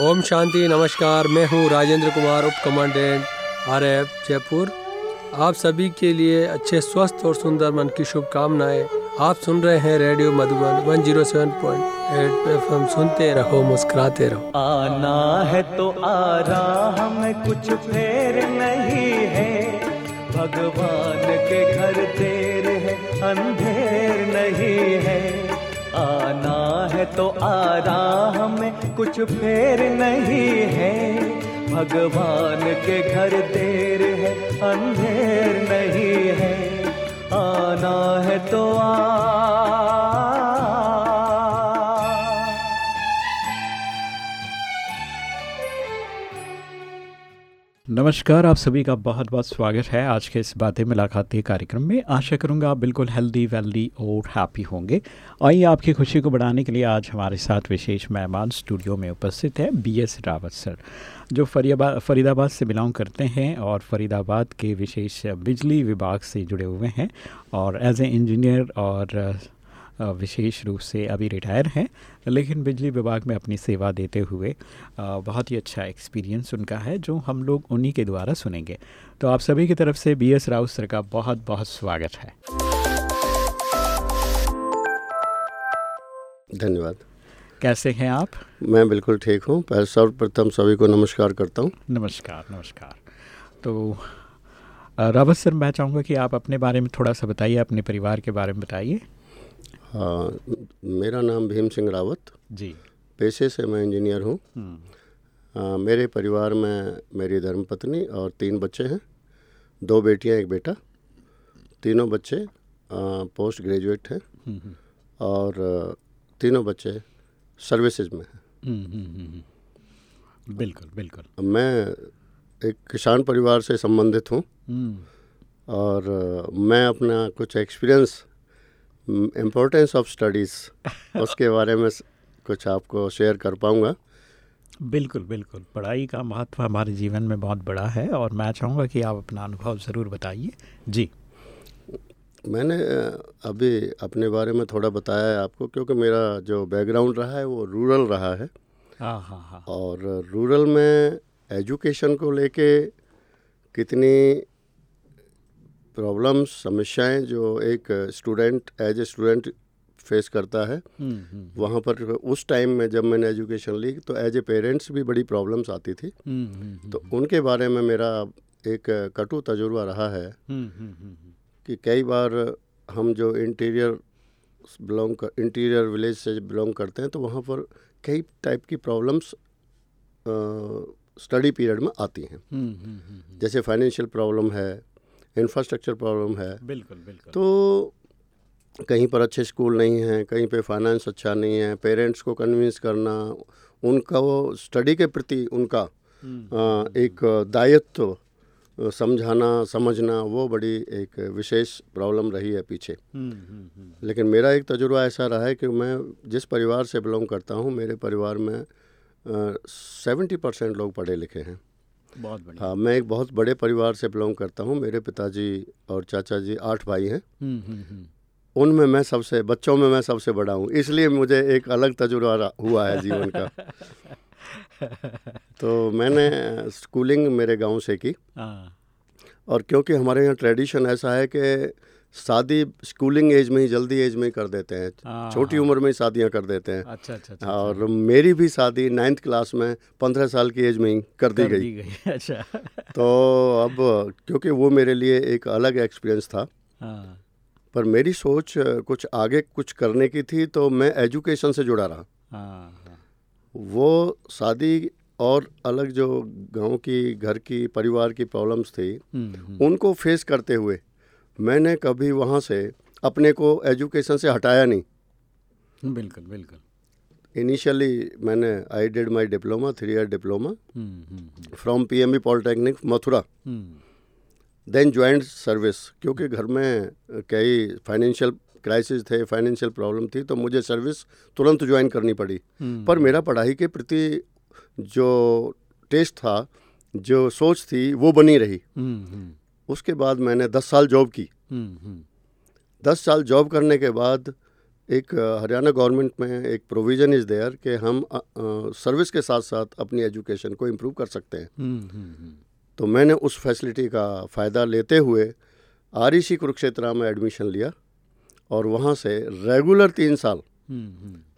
ओम शांति, नमस्कार, मैं हूँ राजेंद्र कुमार, उप कमांडेंट आर एफ़ जयपुर। आप सभी के लिए अच्छे, स्वस्थ और सुंदर मन की शुभकामनाएँ आप सुन रहे हैं रेडियो मधुबन 107.8 एफएम सुनते रहो, मुस्कुराते रहो। आना है तो आ रहा हमें कुछ फेर नहीं है। भगवान के घर देर है, अंधेर नहीं है। है तो आराम में कुछ फेर नहीं है। भगवान के घर देर है, अंधेर नहीं है। आना है तो आ। नमस्कार, आप सभी का बहुत बहुत स्वागत है आज के इस बातें मुलाकाती कार्यक्रम में। आशा करूँगा आप बिल्कुल हेल्दी वेल्दी और हैप्पी होंगे। आइए आपकी खुशी को बढ़ाने के लिए आज हमारे साथ विशेष मेहमान स्टूडियो में उपस्थित है बी एस रावत सर, जो फरीदाबाद फरीदाबाद से बिलोंग करते हैं और फरीदाबाद के विशेष बिजली विभाग से जुड़े हुए हैं। और एज ए इंजीनियर और विशेष रूप से अभी रिटायर हैं लेकिन बिजली विभाग में अपनी सेवा देते हुए बहुत ही अच्छा एक्सपीरियंस उनका है जो हम लोग उन्हीं के द्वारा सुनेंगे। तो आप सभी की तरफ़ से बी एस राउत सर का बहुत बहुत स्वागत है। धन्यवाद। कैसे हैं आप? मैं बिल्कुल ठीक हूँ सर्वप्रथम सभी को नमस्कार करता हूँ। नमस्कार नमस्कार। तो रावत सर मैं चाहूँगा कि आप अपने बारे में थोड़ा सा बताइए अपने परिवार के बारे में बताइए। हाँ मेरा नाम भीम सिंह रावत। जी। पेशे से मैं इंजीनियर हूँ। हम्म, मेरे परिवार में मेरी धर्मपत्नी और तीन बच्चे हैं। दो बेटियाँ एक बेटा। तीनों बच्चे आ, पोस्ट ग्रेजुएट हैं। हम्म, हम्म, और तीनों बच्चे सर्विसेज़ में हैं। बिल्कुल बिल्कुल। मैं एक किसान परिवार से संबंधित हूँ। और मैं अपना कुछ एक्सपीरियंस इम्पोर्टेंस ऑफ़ स्टडीज़ उसके बारे में कुछ आपको शेयर कर पाऊँगा? बिल्कुल बिल्कुल। पढ़ाई का महत्व हमारे जीवन में बहुत बड़ा है और मैं चाहूँगा कि आप अपना अनुभव ज़रूर बताइए। जी। मैंने अभी अपने बारे में थोड़ा बताया है आपको क्योंकि मेरा जो बैकग्राउंड रहा है वो रूरल रहा है। हाँ हाँ हाँ। और रूरल में एजुकेशन को लेके कितनी प्रॉब्लम्स समस्याएँ जो एक student as a student face करता है हम्म, हम्म, वहाँ पर उस टाइम में जब मैंने एजुकेशन ली तो एज ए पेरेंट्स भी बड़ी प्रॉब्लम्स आती थी। हम्म, हम्म, तो उनके बारे में मेरा एक कटु तजुर्बा रहा है हम्म, हम्म, हम्म, कि कई बार हम जो इंटीरियर बिलोंग कर इंटीरियर विलेज से बिलोंग करते हैं तो वहाँ पर कई टाइप की प्रॉब्लम्स स्टडी पीरियड में आती हैं। हम्म, हम्म, हम्म, जैसे फाइनेंशियल प्रॉब्लम है इंफ्रास्ट्रक्चर प्रॉब्लम है। बिल्कुल बिल्कुल। तो कहीं पर अच्छे स्कूल नहीं हैं कहीं पे फाइनेंस अच्छा नहीं है पेरेंट्स को कन्विंस करना उनका वो स्टडी के प्रति उनका हम्म, अ, एक दायित्व समझाना समझना वो बड़ी एक विशेष प्रॉब्लम रही है पीछे। हम्म, हम्म, लेकिन मेरा एक तजुर्बा ऐसा रहा है कि मैं जिस परिवार से बिलोंग करता हूँ मेरे परिवार में सेवेंटी परसेंट लोग पढ़े लिखे हैं। बहुत बढ़िया। हाँ मैं एक बहुत बड़े परिवार से बिलोंग करता हूँ। मेरे पिताजी और चाचा जी आठ भाई हैं। हम्म, हम्म, हम्म, उनमें मैं सबसे बच्चों में मैं सबसे बड़ा हूँ। इसलिए मुझे एक अलग तजुर्बा हुआ है जीवन का। तो मैंने स्कूलिंग मेरे गाँव से की। हाँ। और क्योंकि हमारे यहाँ ट्रेडिशन ऐसा है कि शादी स्कूलिंग एज में ही जल्दी एज में ही कर देते हैं। हाँ, छोटी उम्र में ही शादियाँ कर देते हैं। अच्छा अच्छा अच्छा और मेरी भी शादी नाइन्थ क्लास में पंद्रह साल की एज में ही कर दी कर गई। दी गई अच्छा। तो अब क्योंकि वो मेरे लिए एक अलग एक्सपीरियंस था। हाँ। पर मेरी सोच कुछ आगे कुछ करने की थी तो मैं एजुकेशन से जुड़ा रहा। हाँ हाँ। वो शादी और अलग जो गाँव की घर की परिवार की प्रॉब्लम्स थी हम्म, हम्म, उनको फेस करते हुए मैंने कभी वहाँ से अपने को एजुकेशन से हटाया नहीं। बिल्कुल बिल्कुल। इनिशियली मैंने I did my diploma three year diploma from P M PMB polytechnic Mathura then joined service क्योंकि घर में कई फाइनेंशियल क्राइसिस थे फाइनेंशियल प्रॉब्लम थी तो मुझे सर्विस तुरंत ज्वाइन करनी पड़ी। हम्म, पर मेरा पढ़ाई के प्रति जो टेस्ट था जो सोच थी वो बनी रही। हम्म, हम्म, उसके बाद मैंने दस साल जॉब की। हम्म, हम्म, दस साल जॉब करने के बाद एक हरियाणा गवर्नमेंट में एक प्रोविज़न इज़ देयर कि हम सर्विस के साथ साथ अपनी एजुकेशन को इम्प्रूव कर सकते हैं। हम्म, तो मैंने उस फैसिलिटी का फ़ायदा लेते हुए आर ई कुरुक्षेत्रा में एडमिशन लिया और वहाँ से रेगुलर तीन साल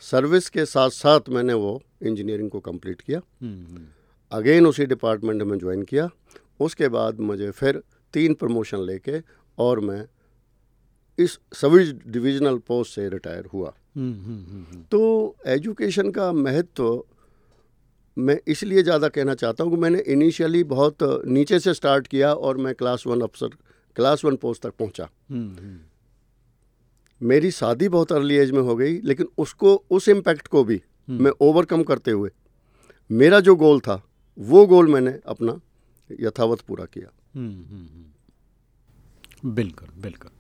सर्विस के साथ साथ मैंने वो इंजीनियरिंग को कंप्लीट किया। अगेन उसी डिपार्टमेंट में ज्वाइन किया। उसके बाद मुझे फिर तीन प्रमोशन लेके और मैं इस सभी डिविजनल पोस्ट से रिटायर हुआ। हम्म, हम्म, हम्म, तो एजुकेशन का महत्व मैं इसलिए ज़्यादा कहना चाहता हूँ कि मैंने इनिशियली बहुत नीचे से स्टार्ट किया और मैं क्लास वन अफसर क्लास वन पोस्ट तक पहुँचा। मेरी शादी बहुत अर्ली एज में हो गई लेकिन उसको उस इम्पैक्ट को भी मैं ओवरकम करते हुए मेरा जो गोल था वो गोल मैंने अपना यथावत पूरा किया। बिल्कुल बिल्कुल।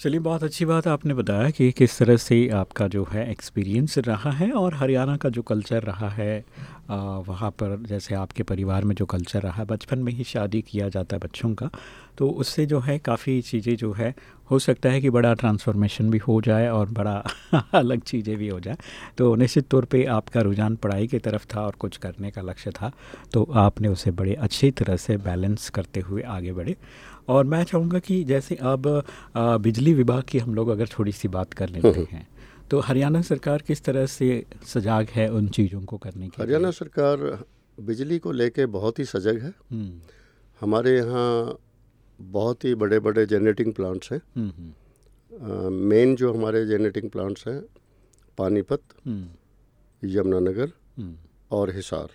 चलिए, बहुत अच्छी बात आपने बताया कि किस तरह से आपका जो है एक्सपीरियंस रहा है और हरियाणा का जो कल्चर रहा है वहाँ पर जैसे आपके परिवार में जो कल्चर रहा है, बचपन में ही शादी किया जाता है बच्चों का तो उससे जो है काफ़ी चीज़ें जो है, हो सकता है कि बड़ा ट्रांसफॉर्मेशन भी हो जाए और बड़ा अलग चीज़ें भी हो जाए। तो निश्चित तौर पे आपका रुझान पढ़ाई की तरफ़ था और कुछ करने का लक्ष्य था तो आपने उसे बड़े अच्छी तरह से बैलेंस करते हुए आगे बढ़े। और मैं चाहूँगा कि जैसे अब बिजली विभाग की हम लोग अगर थोड़ी सी बात कर लेते हैं तो हरियाणा सरकार किस तरह से सजाग है उन चीज़ों को करने की हरियाणा सरकार बिजली को लेके बहुत ही सजग है। हम्म, हमारे यहाँ बहुत ही बड़े बड़े जनरेटिंग प्लांट्स हैं मेन जो हमारे जनरेटिंग प्लांट्स हैं पानीपत हम्म, यमुनानगर हम्म, और हिसार।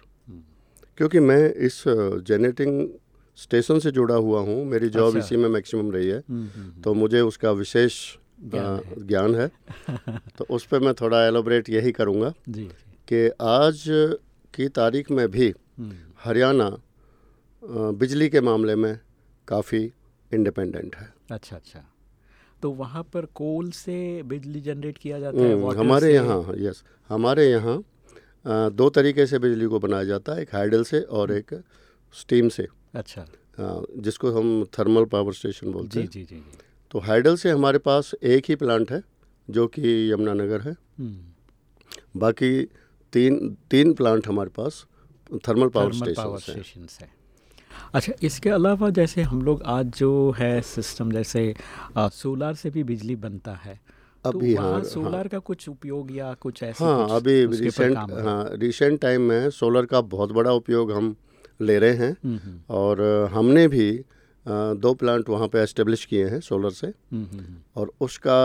क्योंकि मैं इस जनरेटिंग स्टेशन से जुड़ा हुआ हूँ। मेरी जॉब अच्छा। इसी में मैक्सिमम रही है। हम्म, हम्म, तो मुझे उसका विशेष ज्ञान है। तो उस पर मैं थोड़ा एलोबरेट यही करूँगा कि आज की तारीख में भी हम्म, हरियाणा बिजली के मामले में काफ़ी इंडिपेंडेंट है। अच्छा अच्छा। तो वहाँ पर कोल से बिजली जनरेट किया जाता है हम्म, हमारे यहाँ यस हमारे यहाँ दो तरीके से बिजली को बनाया जाता है एक हाइडल से और एक स्टीम से। अच्छा। जिसको हम थर्मल पावर स्टेशन बोलते जी हैं। जी जी जी। तो हाइडल से हमारे पास एक ही प्लांट है जो कि यमुनानगर है। हम्म, बाकी तीन तीन प्लांट हमारे पास थर्मल पावर थर्मल स्टेशन है। अच्छा इसके अलावा जैसे हम लोग आज जो है सिस्टम जैसे आ, सोलार से भी बिजली बनता है अभी तो हाँ, वहाँ हाँ। का कुछ उपयोग या कुछ ऐसे हाँ कुछ अभी रिसेंट? हाँ रिसेंट टाइम में सोलर का बहुत बड़ा उपयोग हम ले रहे हैं। और हमने भी दो प्लांट वहाँ पे एस्टेब्लिश किए हैं सोलर से। और उसका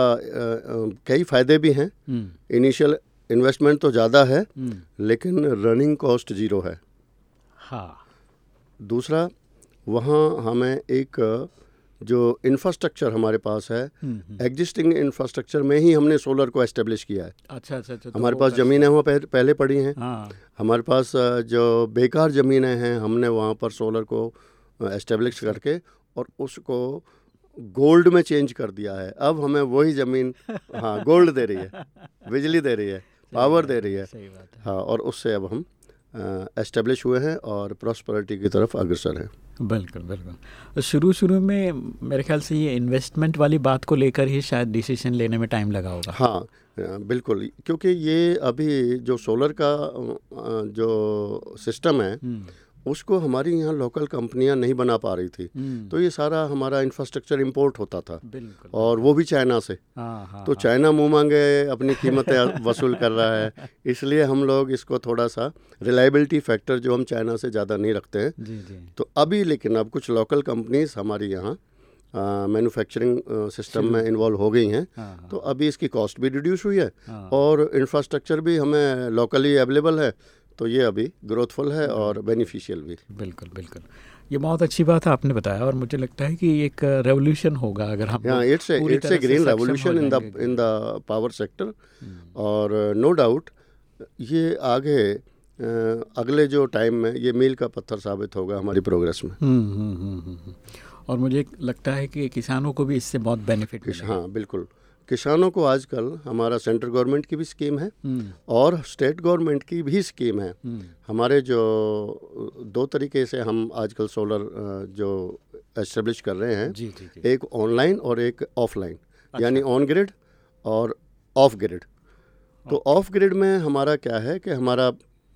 कई फ़ायदे भी हैं। हम्म, इनिशियल इन्वेस्टमेंट तो ज़्यादा है हम्म, लेकिन रनिंग कॉस्ट ज़ीरो है। हाँ। दूसरा वहाँ हमें एक जो इंफ्रास्ट्रक्चर हमारे पास है हम्म, हम्म, एग्जिस्टिंग इंफ्रास्ट्रक्चर में ही हमने सोलर को एस्टेब्लिश किया है। अच्छा अच्छा अच्छा तो हमारे पास कर- ज़मीनें वहाँ पह- पहले पड़ी हैं। हाँ। हमारे पास जो बेकार ज़मीनें हैं हमने वहाँ पर सोलर को एस्टेब्लिश करके और उसको गोल्ड में चेंज कर दिया है। अब हमें वही ज़मीन हाँ गोल्ड दे रही है बिजली दे रही है पावर दे रही है। सही बात है। हाँ और उससे अब हम एस्टेब्लिश हुए हैं और प्रॉस्परिटी की तरफ़ अग्रसर है। बिल्कुल बिल्कुल। शुरू शुरू में मेरे ख्याल से ये इन्वेस्टमेंट वाली बात को लेकर ही शायद डिसीज़न लेने में टाइम लगा होगा। हाँ बिल्कुल। क्योंकि ये अभी जो सोलर का जो सिस्टम है हम्म, उसको हमारी यहाँ लोकल कंपनियाँ नहीं बना पा रही थी। हम्म, तो ये सारा हमारा इंफ्रास्ट्रक्चर इंपोर्ट होता था। और वो भी चाइना से। हाँ हाँ तो चाइना मुँह मांगे अपनी कीमतें वसूल कर रहा है। इसलिए हम लोग इसको थोड़ा सा रिलायबिलिटी फैक्टर जो हम चाइना से ज़्यादा नहीं रखते हैं। जी जी। तो अभी लेकिन अब कुछ लोकल कंपनीज़ हमारी यहाँ मैन्युफैक्चरिंग सिस्टम में इन्वॉल्व हो गई हैं। हाँ हाँ। तो अभी इसकी कॉस्ट भी रिड्यूस हुई है। हाँ। और इंफ्रास्ट्रक्चर भी हमें लोकली अवेलेबल है। तो ये अभी ग्रोथफुल है और बेनिफिशियल भी। बिल्कुल बिल्कुल। ये बहुत अच्छी बात है आपने बताया और मुझे लगता है कि एक रेवोल्यूशन होगा अगर हम हाँ it's it's a green revolution in the in the power sector और नो डाउट ये आगे अगले जो टाइम में ये मील का पत्थर साबित होगा हमारी प्रोग्रेस में। हम्म, हम्म, हम्म। और मुझे लगता है कि किसानों को भी इससे बहुत बेनिफिट हाँ बिल्कुल। किसानों को आजकल हमारा सेंट्रल गवर्नमेंट की भी स्कीम है हम्म, और स्टेट गवर्नमेंट की भी स्कीम है। हम्म, हमारे जो दो तरीके से हम आजकल सोलर जो एस्टेब्लिश कर रहे हैं। जी जी जी एक ऑनलाइन और एक ऑफलाइन अच्छा। यानी ऑन ग्रिड और ऑफ़ ग्रिड। तो ऑफ़ ग्रिड में हमारा क्या है कि हमारा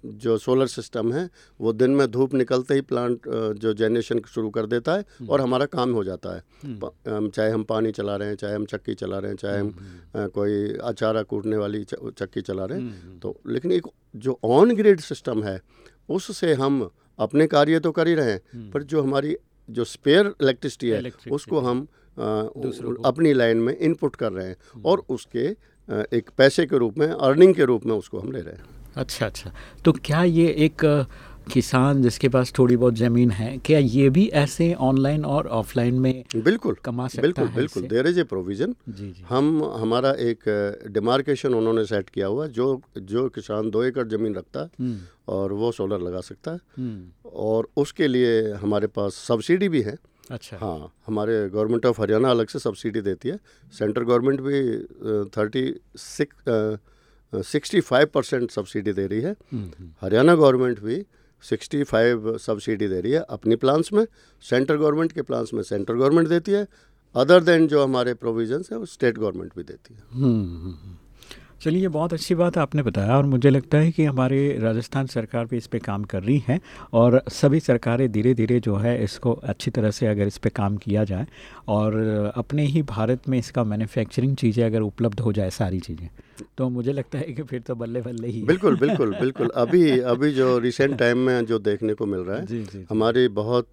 जो सोलर सिस्टम है वो दिन में धूप निकलते ही प्लांट जो जनरेशन शुरू कर देता है और हमारा काम हो जाता है। प- चाहे हम पानी चला रहे हैं चाहे हम चक्की चला रहे हैं चाहे हम कोई अचारा कूटने वाली चक्की चला रहे हैं। तो लेकिन एक जो ऑन ग्रिड सिस्टम है उससे हम अपने कार्य तो कर ही रहे हैं पर जो हमारी जो स्पेयर इलेक्ट्रिसिटी है उसको हम अपनी लाइन में इनपुट कर रहे हैं और उसके एक पैसे के रूप में अर्निंग के रूप में उसको हम ले रहे हैं। अच्छा अच्छा। तो क्या ये एक किसान जिसके पास थोड़ी बहुत ज़मीन है क्या ये भी ऐसे ऑनलाइन और ऑफलाइन में बिल्कुल कमा सकता बिल्कुल है बिल्कुल। देर इज़ ए प्रोविज़न हम हमारा एक डिमार्केशन उन्होंने सेट किया हुआ जो जो किसान दो एकड़ ज़मीन रखता है हम्म, और वो सोलर लगा सकता है। हम्म, और उसके लिए हमारे पास सब्सिडी भी है। अच्छा। हाँ हमारे गवर्नमेंट ऑफ़ हरियाणा अलग से सब्सिडी देती है। सेंट्रल गवर्नमेंट भी thirty six sixty five percent subsidy दे रही है हरियाणा गवर्नमेंट भी 65 सब्सिडी दे रही है अपनी प्लांट्स में सेंट्रल गवर्नमेंट के प्लान्स में सेंट्रल गवर्नमेंट देती है अदर देन जो हमारे प्रोविजंस है वो स्टेट गवर्नमेंट भी देती है हुँ, हुँ. हम्म। चलिए बहुत अच्छी बात आपने बताया और मुझे लगता है कि हमारे राजस्थान सरकार भी इस पे काम कर रही है और सभी सरकारें धीरे धीरे जो है इसको अच्छी तरह से अगर इस पे काम किया जाए और अपने ही भारत में इसका मैन्युफैक्चरिंग चीज़ें अगर उपलब्ध हो जाए सारी चीज़ें तो मुझे लगता है कि फिर तो बल्ले बल्ले ही। बिल्कुल बिल्कुल बिल्कुल। अभी अभी जो रिसेंट टाइम में जो देखने को मिल रहा है जी जी। हमारी बहुत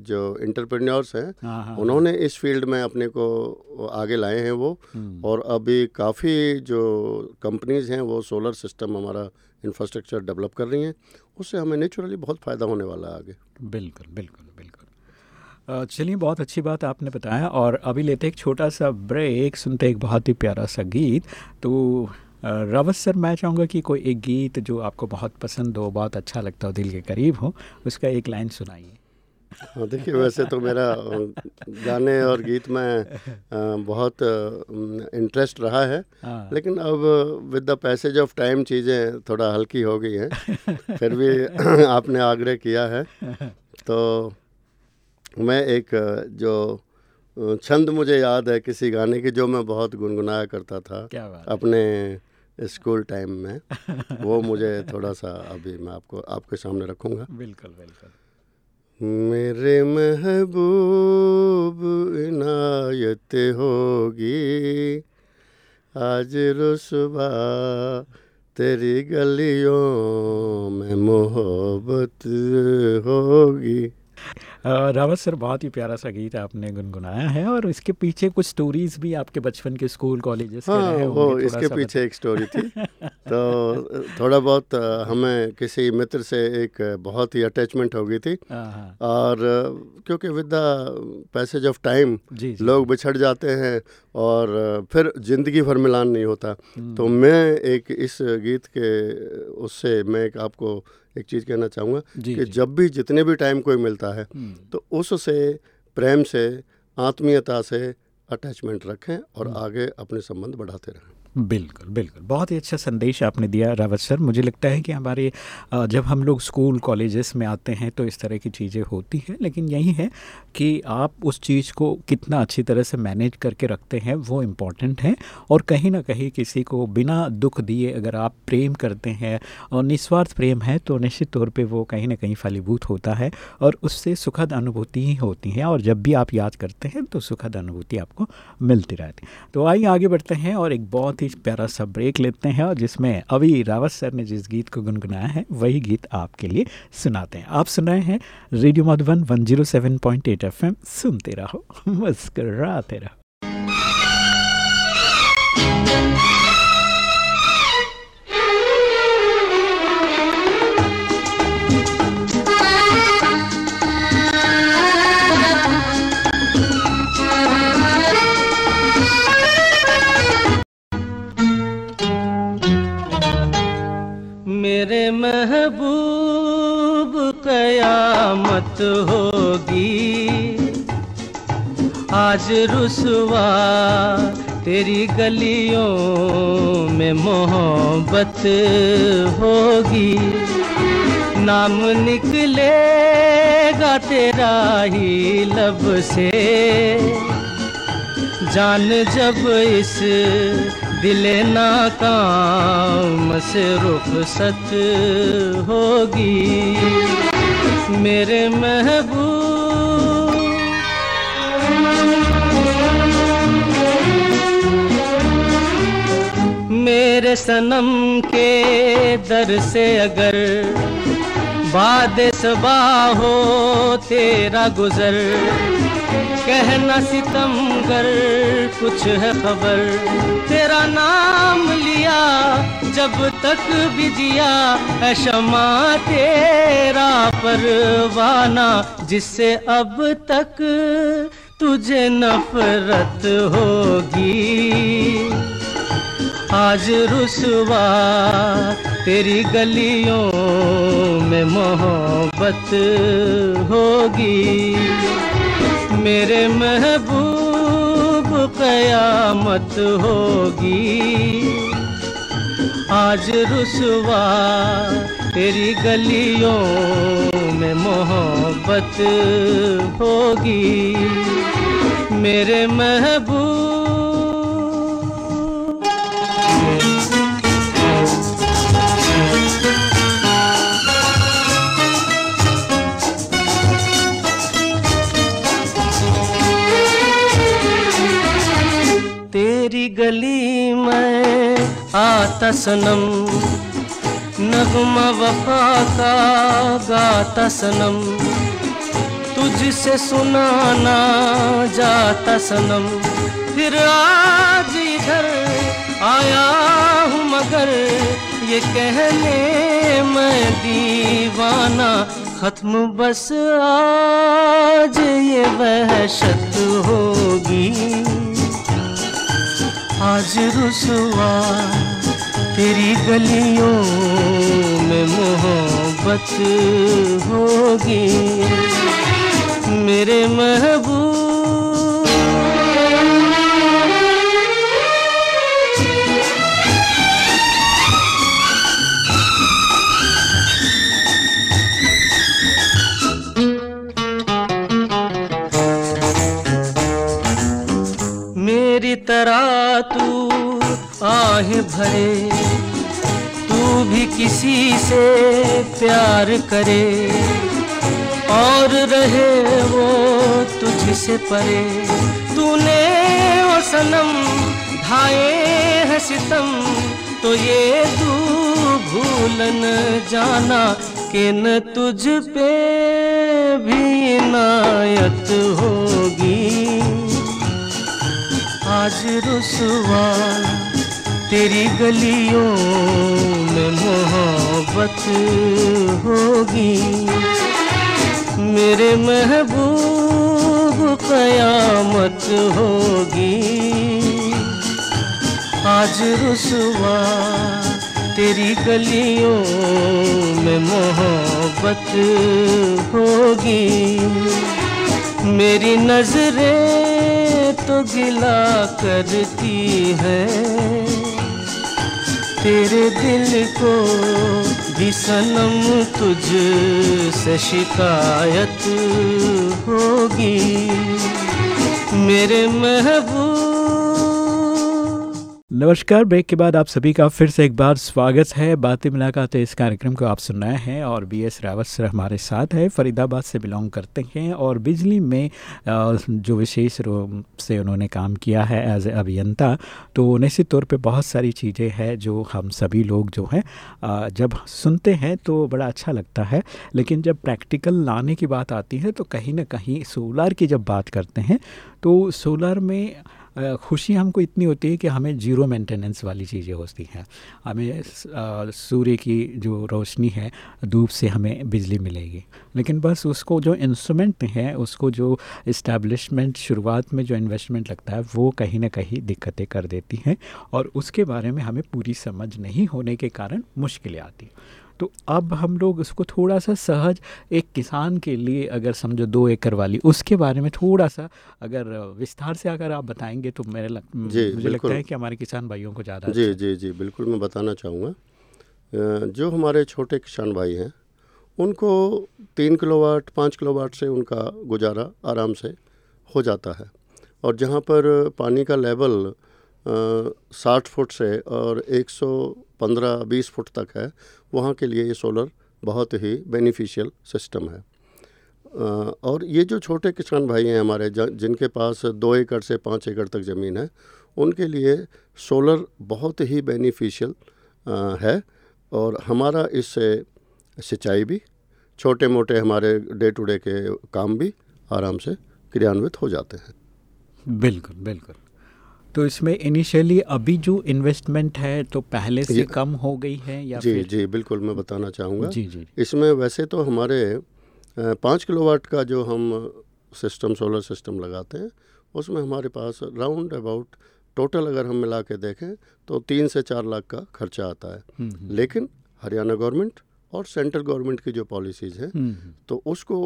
जो इंटरप्रेन्योर्स हैं हाँ हाँ उन्होंने इस फ़ील्ड में अपने को आगे लाए हैं वो हम्म, और अभी काफ़ी जो कंपनीज़ हैं, वो सोलर सिस्टम हमारा इंफ्रास्ट्रक्चर डेवलप कर रही हैं, उससे हमें नेचुरली बहुत फ़ायदा होने वाला है आगे। बिल्कुल बिल्कुल बिल्कुल। चलिए, बहुत अच्छी बात आपने बताया और अभी लेते एक छोटा सा ब्रेक सुनते एक बहुत ही प्यारा सा गीत। तो रावत सर, मैं चाहूँगा कि कोई एक गीत जो आपको बहुत पसंद हो, बहुत अच्छा लगता हो, दिल के करीब हो, उसका एक लाइन सुनाइए। हाँ देखिए वैसे तो मेरा गाने और गीत में बहुत इंटरेस्ट रहा है। हाँ। लेकिन अब with the passage of time चीज़ें थोड़ा हल्की हो गई हैं। फिर भी आपने आग्रह किया है। तो मैं एक जो छंद मुझे याद है किसी गाने की जो मैं बहुत गुनगुनाया करता था क्या बात अपने स्कूल टाइम में। वो मुझे थोड़ा सा अभी मैं आपको आपके सामने रखूँगा। बिल्कुल बिल्कुल। मेरे महबूब इनायत होगी। आज रुसबा तेरी गलियों में मोहब्बत होगी। रावत सर बहुत ही प्यारा सा गीत आपने गुनगुनाया है और इसके पीछे कुछ स्टोरीज भी आपके बचपन के स्कूल कॉलेजेस हाँ वो इसके पीछे एक स्टोरी थी। तो थोड़ा बहुत हमें किसी मित्र से एक बहुत ही अटैचमेंट हो गई थी। हाँ हाँ। और क्योंकि with the passage of time लोग बिछड़ जाते हैं और फिर ज़िंदगी भर मिलान नहीं होता। हम्म, तो मैं एक इस गीत के उससे मैं एक आपको एक चीज़ कहना चाहूँगा कि जी। जब भी जितने भी टाइम कोई मिलता है हम्म, तो उससे प्रेम से आत्मीयता से अटैचमेंट रखें और आगे अपने संबंध बढ़ाते रहें। बिल्कुल बिल्कुल। बहुत ही अच्छा संदेश आपने दिया रावत सर। मुझे लगता है कि हमारे जब हम लोग स्कूल, कॉलेजेस में आते हैं तो इस तरह की चीज़ें होती हैं, लेकिन यही है कि आप उस चीज़ को कितना अच्छी तरह से मैनेज करके रखते हैं, वो इंपॉर्टेंट है। और कहीं ना कहीं किसी को बिना दुख दिए अगर आप प्रेम करते हैं और निस्वार्थ प्रेम है तो निश्चित तौर पर वो कहीं ना कहीं फलीभूत होता है और उससे सुखद अनुभूति ही होती हैं। और जब भी आप याद करते हैं तो सुखद अनुभूति आपको मिलती रहती है। तो आइए आगे बढ़ते हैं और एक बहुत ही प्यारा सा ब्रेक लेते हैं और जिसमें अभी रावत सर ने जिस गीत को गुनगुनाया है, वही गीत आपके लिए सुनाते हैं। आप सुन रहे हैं रेडियो मधुबन 107.8 एफएम। सुनते रहो, मुस्कराते रहो। महबूब कयामत होगी। आज रुसवा तेरी गलियों में मोहब्बत होगी। नाम निकलेगा तेरा ही लब से। जान जब इस दिले नाकाम से रुख रुखसत होगी। मेरे महबूब, मेरे सनम के दर से अगर बाद सबा हो तेरा गुजर कहना सितमगर कुछ है खबर। तेरा नाम लिया, जब तक भी जिया है शमा तेरा परवाना। जिससे अब तक तुझे नफरत होगी। आज रुसवा तेरी गलियों में मोहब्बत होगी। मेरे महबूब कयामत होगी। आज रुसवा तेरी गलियों में मोहब्बत होगी। मेरे महबूब सनम। नगमा वफा का गाता सनम। तुझसे सुनाना जाता सनम। फिर आज इधर आया हूँ मगर ये कहने मैं दीवाना। खत्म बस आज ये वहशत होगी। आज रुसवा तेरी गलियों में मोहब्बत होगी। मेरे महबूब मेरी तरह तू आह भरे, तू भी किसी से प्यार करे, और रहे वो तुझसे परे। तूने वो सनम ढाए है सितम तो ये तू भूलन जाना कि न तुझ पे भी नायत होगी। आज रुसवा तेरी गलियों में मोहब्बत होगी। मेरे महबूब कयामत होगी। आज रुसवा तेरी गलियों में मोहब्बत होगी। मेरी नज़रें तो गिला करती है। तेरे दिल को भी सनम तुझ से शिकायत होगी। मेरे महबूब नमस्कार, ब्रेक के बाद आप सभी का फिर से एक बार स्वागत है। बातें, मुलाकात इस कार्यक्रम को आप सुन रहे हैं और बी एस रावत सर हमारे साथ है। फरीदाबाद से बिलोंग करते हैं और बिजली में जो विशेष रूप से उन्होंने काम किया है एज ए अभियंता तो निश्चित तौर पे बहुत सारी चीज़ें हैं जो हम सभी लोग जो हैं जब सुनते हैं तो बड़ा अच्छा लगता है। लेकिन जब प्रैक्टिकल लाने की बात आती है तो कहीं ना कहीं सोलार की जब बात करते हैं तो सोलार में खुशी हमको इतनी होती है कि हमें ज़ीरो मेंटेनेंस वाली चीज़ें होती हैं। हमें सूर्य की जो रोशनी है, धूप से हमें बिजली मिलेगी। लेकिन बस उसको जो इंस्ट्रूमेंट है, उसको जो इस्टेब्लिशमेंट शुरुआत में जो इन्वेस्टमेंट लगता है, वो कहीं ना कहीं दिक्कतें कर देती हैं और उसके बारे में हमें पूरी समझ नहीं होने के कारण मुश्किलें आती हैं। तो अब हम लोग उसको थोड़ा सा सहज एक किसान के लिए अगर समझो दो एकड़ वाली उसके बारे में थोड़ा सा अगर विस्तार से अगर आप बताएँगे तो मेरे लग, जी, मुझे लगता है कि हमारे किसान भाइयों को ज़्यादा जी जी जी बिल्कुल मैं बताना चाहूँगा। जो हमारे छोटे किसान भाई हैं उनको तीन किलोवाट पाँच किलोवाट से उनका गुजारा आराम से हो जाता है। और जहाँ पर पानी का लेवल साठ फुट से और 115-20 फुट तक है। वहाँ के लिए ये सोलर बहुत ही बेनिफिशियल सिस्टम है। और ये जो छोटे किसान भाई हैं हमारे जिनके पास दो एकड़ से पाँच एकड़ तक ज़मीन है, उनके लिए सोलर बहुत ही बेनिफिशियल है। और हमारा इससे सिंचाई भी छोटे मोटे हमारे डे टू डे के काम भी आराम से क्रियान्वित हो जाते हैं। बिल्कुल बिल्कुल। तो इसमें इनिशियली अभी जो इन्वेस्टमेंट है तो पहले से कम हो गई है या जी फिर? जी बिल्कुल मैं बताना चाहूँगा। जी जी इसमें वैसे तो हमारे पाँच किलोवाट का जो हम सिस्टम सोलर सिस्टम लगाते हैं उसमें हमारे पास राउंड अबाउट टोटल अगर हम मिला के देखें तो तीन से चार लाख का खर्चा आता है। हम्म, हम्म, लेकिन हरियाणा गवर्नमेंट और सेंट्रल गवर्नमेंट की जो पॉलिसीज़ हैं हम्म, तो उसको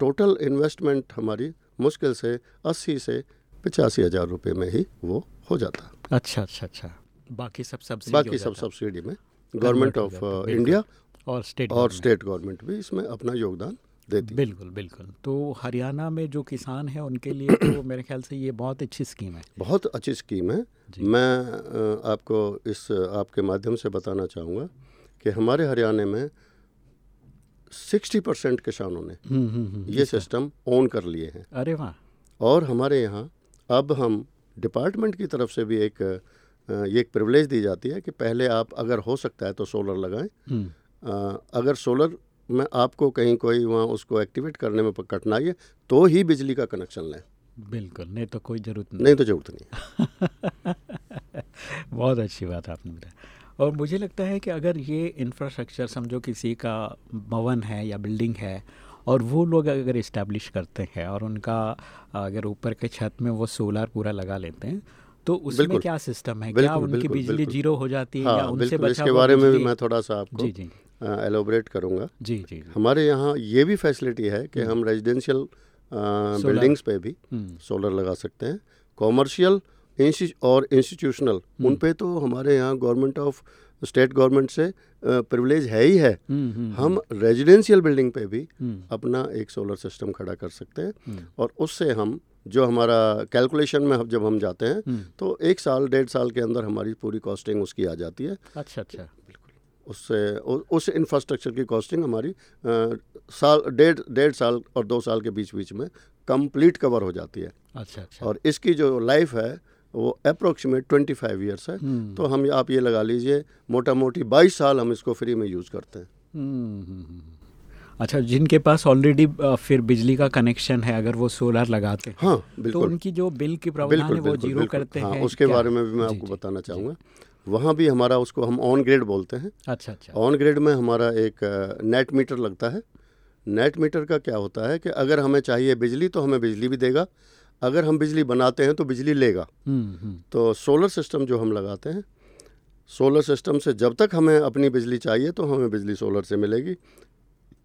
टोटल इन्वेस्टमेंट हमारी मुश्किल से अस्सी से पचासी हज़ार रुपये में ही वो हो जाता। अच्छा अच्छा अच्छा। बाकी सब सब्सिडी बाकी सब सब्सिडी में गवर्नमेंट ऑफ़। इंडिया और स्टेट और गवर्नमेंट। स्टेट गवर्नमेंट भी इसमें अपना योगदान देती बिल्कुल बिल्कुल। तो हरियाणा में जो किसान है उनके लिए तो मेरे ख्याल से ये बहुत अच्छी स्कीम है। बहुत अच्छी स्कीम है। मैं आपको इस आपके माध्यम से बताना चाहूँगा कि हमारे हरियाणा में 60 परसेंट किसानों ने हम्म, हम्म, हम्म, ये सिस्टम ओन कर लिए हैं। अरे वाह। और हमारे यहाँ अब हम डिपार्टमेंट की तरफ़ से भी एक ये एक प्रिवलेज दी जाती है कि पहले आप अगर हो सकता है तो सोलर लगाएँ। हम्म, अगर सोलर में आपको कहीं कोई वहाँ उसको एक्टिवेट करने में कठिनाई है तो ही बिजली का कनेक्शन लें। बिल्कुल नहीं तो कोई ज़रूरत नहीं। नहीं तो ज़रूरत नहीं बहुत अच्छी बात आपने बताया और मुझे लगता है कि अगर ये इंफ्रास्ट्रक्चर समझो किसी का भवन है या बिल्डिंग है और वो लोग अगर इस्टेब्लिश करते हैं और उनका अगर ऊपर के छत में वो सोलर पूरा लगा लेते हैं तो उसमें क्या सिस्टम है? क्या उनकी बिजली ज़ीरो हो जाती है या हाँ उनसे बचा इसके बारे में भी मैं थोड़ा सा आपको जी जी। एलोबरेट करूँगा। जी जी। हमारे यहाँ ये भी फैसिलिटी है कि हम रेजिडेंशियल बिल्डिंग्स पे भी हम्म, सोलर लगा सकते हैं। कॉमर्शियल और इंस्टीट्यूशनल उन पे तो हमारे यहाँ गवर्नमेंट ऑफ़ स्टेट गवर्नमेंट से प्रिविलेज है ही है। हम्म, हम्म, हम रेजिडेंशियल बिल्डिंग पे भी हम्म, अपना एक सोलर सिस्टम खड़ा कर सकते हैं। हम्म, और उससे हम जो हमारा कैलकुलेशन में जब हम जाते हैं हम्म, तो एक साल डेढ़ साल के अंदर हमारी पूरी कॉस्टिंग उसकी आ जाती है। अच्छा अच्छा। उससे उस इंफ्रास्ट्रक्चर की कॉस्टिंग हमारी अ, साल डेढ़ डेढ़ साल और दो साल के बीच बीच में कंप्लीट कवर हो जाती है। अच्छा अच्छा। और इसकी जो लाइफ है वो अप्रोक्सीमेट ट्वेंटी फाइव ईयर्स है हम्म, तो हम आप ये लगा लीजिए मोटा मोटी बाईस साल हम इसको फ्री में यूज़ करते हैं। हम्म, हम्म। अच्छा जिनके पास ऑलरेडी फिर बिजली का कनेक्शन है अगर वो सोलर लगाते हैं हाँ तो उनकी जो बिल की प्रावधान है वो ज़ीरो करते हाँ हैं उसके क्या? बारे में भी मैं आपको जी, बताना। चाहूँगा। वहाँ भी हमारा उसको हम ऑन ग्रेड बोलते हैं। अच्छा अच्छा। ऑन ग्रेड में हमारा एक नेट मीटर लगता है। नेट मीटर का क्या होता है कि अगर हमें चाहिए बिजली तो हमें बिजली भी देगा। अगर हम बिजली बनाते हैं तो बिजली लेगा। हम्म, हम्म, तो सोलर सिस्टम जो हम लगाते हैं सोलर सिस्टम से जब तक हमें अपनी बिजली चाहिए तो हमें बिजली सोलर से मिलेगी।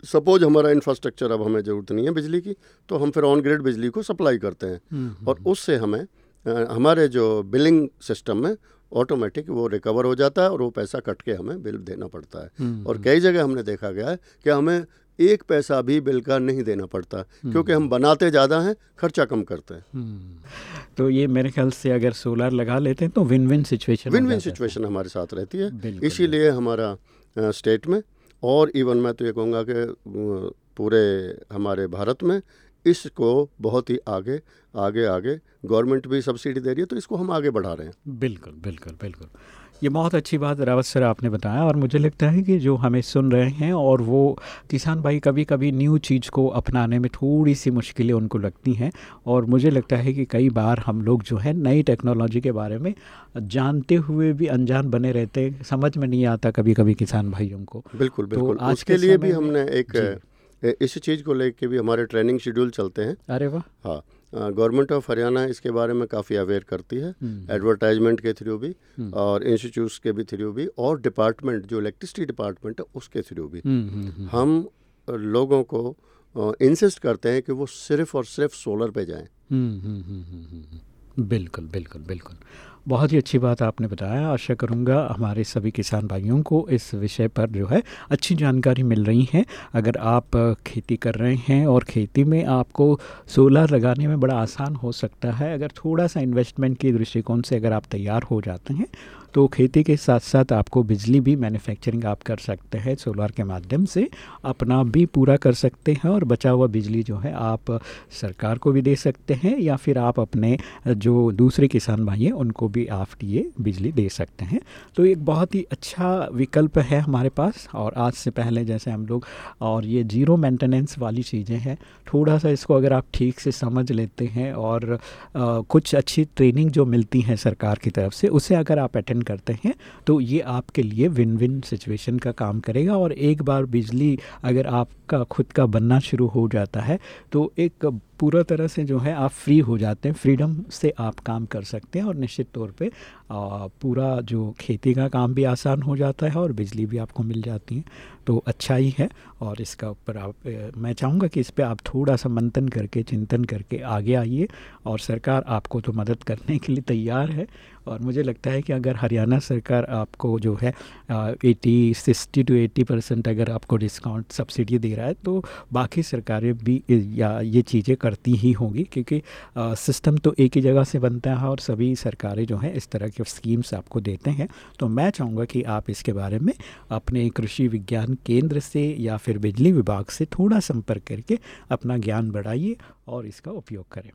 सपोज़ हमारा इंफ्रास्ट्रक्चर अब हमें ज़रूरत नहीं है बिजली की तो हम फिर ऑन ग्रेड बिजली को सप्लाई करते हैं। हम्म, और उससे हमें हमारे जो बिलिंग सिस्टम में ऑटोमेटिक वो रिकवर हो जाता है और वो पैसा कट के हमें बिल देना पड़ता है। और कई जगह हमने देखा गया है कि हमें एक पैसा भी बिल का नहीं देना पड़ता क्योंकि हम बनाते ज़्यादा हैं खर्चा कम करते हैं। हम्म। तो ये मेरे ख्याल से अगर सोलर लगा लेते हैं तो win win situation win win situation हमारे साथ रहती है। इसीलिए हमारा स्टेट में और इवन मैं तो ये कहूँगा कि पूरे हमारे भारत में इसको बहुत ही आगे आगे आगे गवर्नमेंट भी सब्सिडी दे रही है तो इसको हम आगे बढ़ा रहे हैं। बिल्कुल बिल्कुल बिल्कुल। ये बहुत अच्छी बात रावत सर आपने बताया और मुझे लगता है कि जो हमें सुन रहे हैं और वो किसान भाई कभी कभी न्यू चीज़ को अपनाने में थोड़ी सी मुश्किलें उनको लगती हैं और मुझे लगता है कि कई बार हम लोग जो है नई टेक्नोलॉजी के बारे में जानते हुए भी अनजान बने रहते हैं समझ में नहीं आता कभी कभी किसान भाइयों को। बिल्कुल बिल्कुल। आज उसके के लिए भी हमने एक इस चीज़ को लेके भी हमारे ट्रेनिंग शेड्यूल चलते हैं। अरे वाह। हाँ गवर्नमेंट ऑफ़ हरियाणा इसके बारे में काफ़ी अवेयर करती है हम्म, एडवर्टाइजमेंट के थ्रू भी हम्म। और इंस्टीट्यूट्स के भी थ्रू भी और डिपार्टमेंट जो इलेक्ट्रिसिटी डिपार्टमेंट है उसके थ्रू भी। हम्म, हम्म, हम्म, हम लोगों को इंसिस्ट करते हैं कि वो सिर्फ़ और सिर्फ़ सोलर पे जाएँ। बिल्कुल बिल्कुल बिल्कुल। बहुत ही अच्छी बात आपने बताया। आशा करूँगा हमारे सभी किसान भाइयों को इस विषय पर जो है अच्छी जानकारी मिल रही है। अगर आप खेती कर रहे हैं और खेती में आपको सोलर लगाने में बड़ा आसान हो सकता है, अगर थोड़ा सा इन्वेस्टमेंट के दृष्टिकोण से अगर आप तैयार हो जाते हैं तो खेती के साथ साथ आपको बिजली भी मैन्युफैक्चरिंग आप कर सकते हैं सोलर के माध्यम से। अपना भी पूरा कर सकते हैं और बचा हुआ बिजली जो है आप सरकार को भी दे सकते हैं या फिर आप अपने जो दूसरे किसान भाई हैं उनको भी आप ये बिजली दे सकते हैं। तो एक बहुत ही अच्छा विकल्प है हमारे पास और आज से पहले जैसे हम लोग और ये ज़ीरो मेंटेनेंस वाली चीज़ें हैं थोड़ा सा इसको अगर आप ठीक से समझ लेते हैं और आ, कुछ अच्छी ट्रेनिंग जो मिलती है सरकार की तरफ़ से उसे अगर आप अटेंड करते हैं तो ये आपके लिए विन विन सिचुएशन का काम करेगा। और एक बार बिजली अगर आपका खुद का बनना शुरू हो जाता है तो एक पूरा तरह से जो है आप फ्री हो जाते हैं फ्रीडम से आप काम कर सकते हैं और निश्चित तौर पे पूरा जो खेती का काम भी आसान हो जाता है और बिजली भी आपको मिल जाती है। तो अच्छा ही है और इसका ऊपर आप मैं चाहूँगा कि इस पर आप थोड़ा सा मंथन करके, चिंतन करके आगे आइए और सरकार आपको तो मदद करने के लिए तैयार है और मुझे लगता है कि अगर हरियाणा सरकार आपको जो है eighty sixty to eighty percent अगर आपको डिस्काउंट सब्सिडी दे रहा है तो बाकी सरकारें भी, या ये चीज़ें करती ही होंगी क्योंकि सिस्टम तो एक ही जगह से बनता है और सभी सरकारें जो हैं इस तरह के स्कीम्स आपको देते हैं। तो मैं चाहूँगा कि आप इसके बारे में अपने कृषि विज्ञान केंद्र से या फिर बिजली विभाग से थोड़ा संपर्क करके अपना ज्ञान बढ़ाइए और इसका उपयोग करें।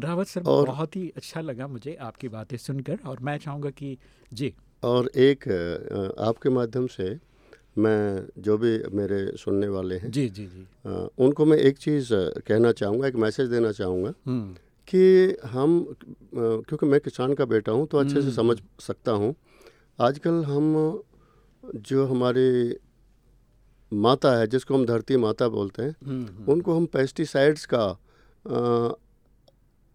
रावत सर और बहुत ही अच्छा लगा मुझे आपकी बातें सुनकर और मैं चाहूँगा कि जी। और एक आपके माध्यम से मैं जो भी मेरे सुनने वाले हैं जी जी जी आ, उनको मैं एक चीज़ कहना चाहूँगा एक मैसेज देना चाहूँगा। कि हम क्योंकि मैं किसान का बेटा हूँ तो अच्छे से। समझ सकता हूँ आजकल हम जो हमारी माता है जिसको हम धरती माता बोलते हैं उनको हम पेस्टिसाइड्स का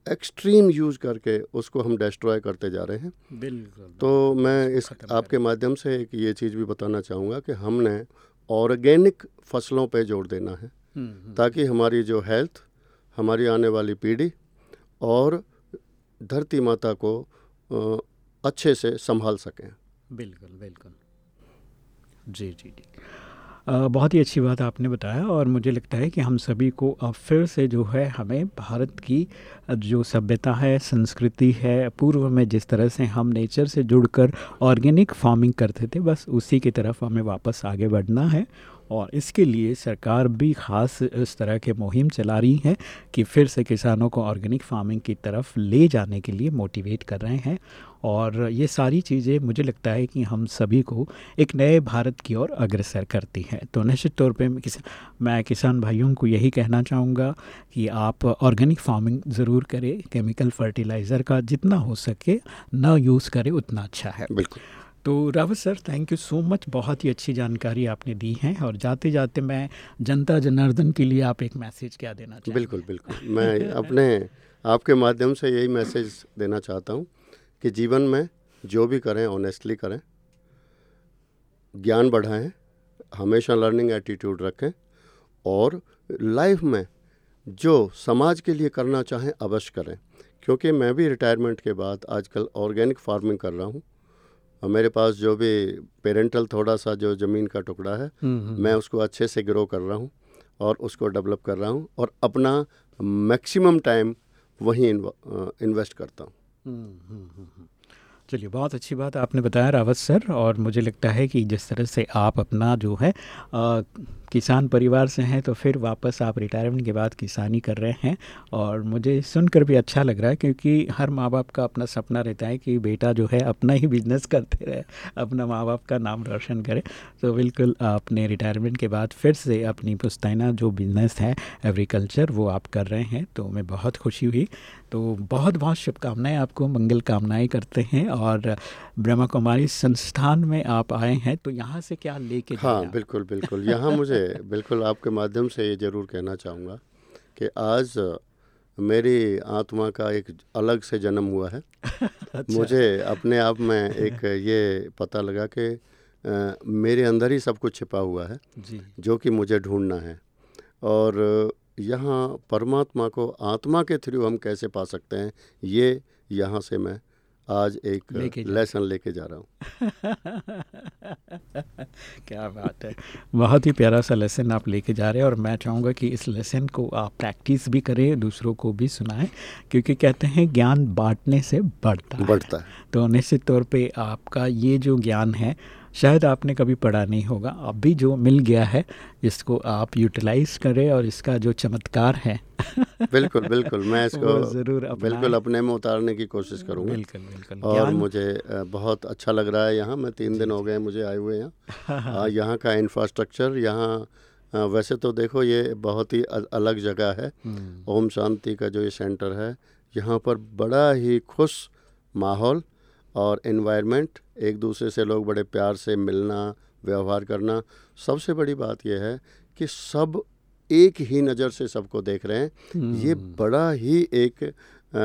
एक्सट्रीम यूज़ करके उसको हम डिस्ट्रॉय करते जा रहे हैं। बिल्कुल। तो मैं इस आपके माध्यम से एक ये चीज़ भी बताना चाहूँगा कि हमने ऑर्गेनिक फ़सलों पे ज़ोर देना है हम्म, हम्म। ताकि हमारी जो हेल्थ हमारी आने वाली पीढ़ी और धरती माता को अच्छे से संभाल सकें। बिल्कुल बिल्कुल। जी जी जी। बहुत ही अच्छी बात आपने बताया और मुझे लगता है कि हम सभी को अब फिर से जो है हमें भारत की जो सभ्यता है, संस्कृति है, पूर्व में जिस तरह से हम नेचर से जुड़कर ऑर्गेनिक फ़ार्मिंग करते थे, बस उसी की तरफ़ हमें वापस आगे बढ़ना है। और इसके लिए सरकार भी ख़ास इस तरह के मुहिम चला रही है कि फिर से किसानों को ऑर्गेनिक फ़ार्मिंग की तरफ़ ले जाने के लिए मोटिवेट कर रहे हैं। और ये सारी चीज़ें मुझे लगता है कि हम सभी को एक नए भारत की ओर अग्रसर करती हैं। तो निश्चित तौर पे किस, मैं किसान भाइयों को यही कहना चाहूँगा कि आप ऑर्गेनिक फ़ार्मिंग ज़रूर करें केमिकल फर्टिलाइज़र का जितना हो सके ना यूज़ करें उतना अच्छा है। बिल्कुल। तो Rawat sir thank you so much बहुत ही अच्छी जानकारी आपने दी है और जाते जाते मैं जनता जनार्दन के लिए आप एक मैसेज क्या देना चाहते बिल्कुल बिल्कुल। मैं अपने आपके माध्यम से यही मैसेज देना चाहता हूँ कि जीवन में जो भी करें ऑनेस्टली करें, ज्ञान बढ़ाएँ, हमेशा लर्निंग एटीट्यूड रखें और लाइफ में जो समाज के लिए करना चाहें, अवश्य करें। क्योंकि मैं भी रिटायरमेंट के बाद आजकल ऑर्गेनिक फ़ार्मिंग कर रहा हूँ। और मेरे पास जो भी पेरेंटल थोड़ा सा जो ज़मीन का टुकड़ा है हम्म, हम्म, मैं हम्म। उसको अच्छे से ग्रो कर रहा हूँ और उसको डेवलप कर रहा हूँ और अपना मैक्सिमम टाइम वहीं इन्वेस्ट करता हूँ चलिए बहुत अच्छी बात आपने बताया रावत सर और मुझे लगता है कि जिस तरह से आप अपना जो है आ, किसान परिवार से हैं तो फिर वापस आप रिटायरमेंट के बाद किसानी कर रहे हैं और मुझे सुनकर भी अच्छा लग रहा है क्योंकि हर माँ बाप का अपना सपना रहता है कि बेटा जो है अपना ही बिज़नेस करते रहे अपना माँ बाप का नाम रोशन करे। तो बिल्कुल आपने रिटायरमेंट के बाद फिर से अपनी पुश्तैना जो बिज़नेस है एग्रीकल्चर वो आप कर रहे हैं तो मैं बहुत खुशी हुई। तो बहुत बहुत शुभकामनाएँ आपको मंगल कामनाएँ करते हैं और ब्रह्मा कुमारी संस्थान में आप आए हैं तो यहाँ से क्या लेके हाँ बिल्कुल बिल्कुल यहाँ मुझे बिल्कुल आपके माध्यम से ये ज़रूर कहना चाहूँगा कि आज मेरी आत्मा का एक अलग से जन्म हुआ है अच्छा। मुझे अपने आप में एक ये पता लगा कि मेरे अंदर ही सब कुछ छिपा हुआ है जी। जो कि मुझे ढूंढना है और यहाँ परमात्मा को आत्मा के थ्रू हम कैसे पा सकते हैं ये यहाँ से मैं आज एक लेके लेसन लेके जा रहा हूँ। क्या बात है। बहुत ही प्यारा सा लेसन आप लेके जा रहे हैं और मैं चाहूँगा कि इस लेसन को आप प्रैक्टिस भी करें दूसरों को भी सुनाएँ क्योंकि कहते हैं ज्ञान बांटने से बढ़ता है। बढ़ता है। तो निश्चित तौर पे आपका ये जो ज्ञान है शायद आपने कभी पढ़ा नहीं होगा अभी जो मिल गया है इसको आप यूटिलाइज करें और इसका जो चमत्कार है। बिल्कुल बिल्कुल मैं इसको ज़रूर। बिल्कुल अपने में उतारने की कोशिश करूँगा। बिल्कुल बिल्कुल। और मुझे बहुत अच्छा लग रहा है यहाँ मैं तीन दिन हो गए मुझे आए हुए यहाँ यहाँ का इंफ्रास्ट्रक्चर यहाँ वैसे तो देखो ये बहुत ही अलग जगह है। हम्म, ओम शांति का जो ये सेंटर है यहाँ पर बड़ा ही खुश माहौल और एनवायरनमेंट एक दूसरे से लोग बड़े प्यार से मिलना व्यवहार करना सबसे बड़ी बात यह है कि सब एक ही नज़र से सबको देख रहे हैं। ये हम्म। बड़ा ही एक अ,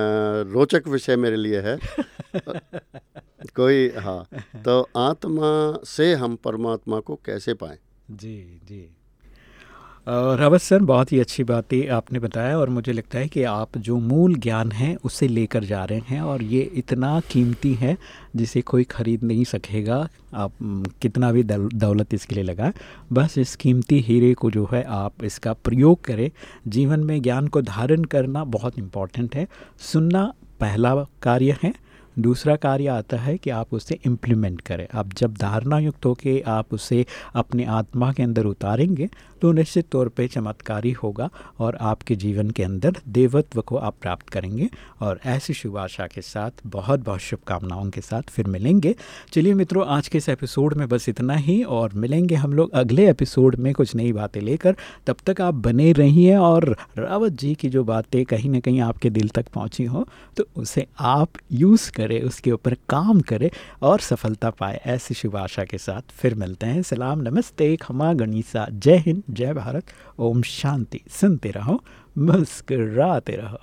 रोचक विषय मेरे लिए है। कोई हाँ तो आत्मा से हम परमात्मा को कैसे पाएँ? जी जी। अवध सर, बहुत ही अच्छी बातें आपने बताया और मुझे लगता है कि आप जो मूल ज्ञान है, उसे लेकर जा रहे हैं और ये इतना कीमती है जिसे कोई खरीद नहीं सकेगा। आप कितना भी दल- दौलत इसके लिए लगा बस इस कीमती हीरे को जो है आप इसका प्रयोग करें। जीवन में ज्ञान को धारण करना बहुत इंपॉर्टेंट है। सुनना पहला कार्य है दूसरा कार्य आता है कि आप उसे इम्प्लीमेंट करें। आप जब धारणा युक्त होकर आप उसे अपने आत्मा के अंदर उतारेंगे तो निश्चित तौर पे चमत्कारी होगा और आपके जीवन के अंदर देवत्व को आप प्राप्त करेंगे और ऐसी शुभ आशा के साथ बहुत बहुत शुभकामनाओं के साथ फिर मिलेंगे। चलिए मित्रों, आज के इस एपिसोड में बस इतना ही और मिलेंगे हम लोग अगले एपिसोड में कुछ नई बातें लेकर। तब तक आप बने रहिए और रावत जी की जो बातें कहीं ना कहीं आपके दिल तक पहुँची हो तो उसे आप यूज़ उसके ऊपर काम करे और सफलता पाए, ऐसी शुभ आशा के साथ फिर मिलते हैं। सलाम, नमस्ते, खमा गणिसा, जय हिंद, जय भारत। ओम शांति, सुनते रहो, मुस्कराते रहो।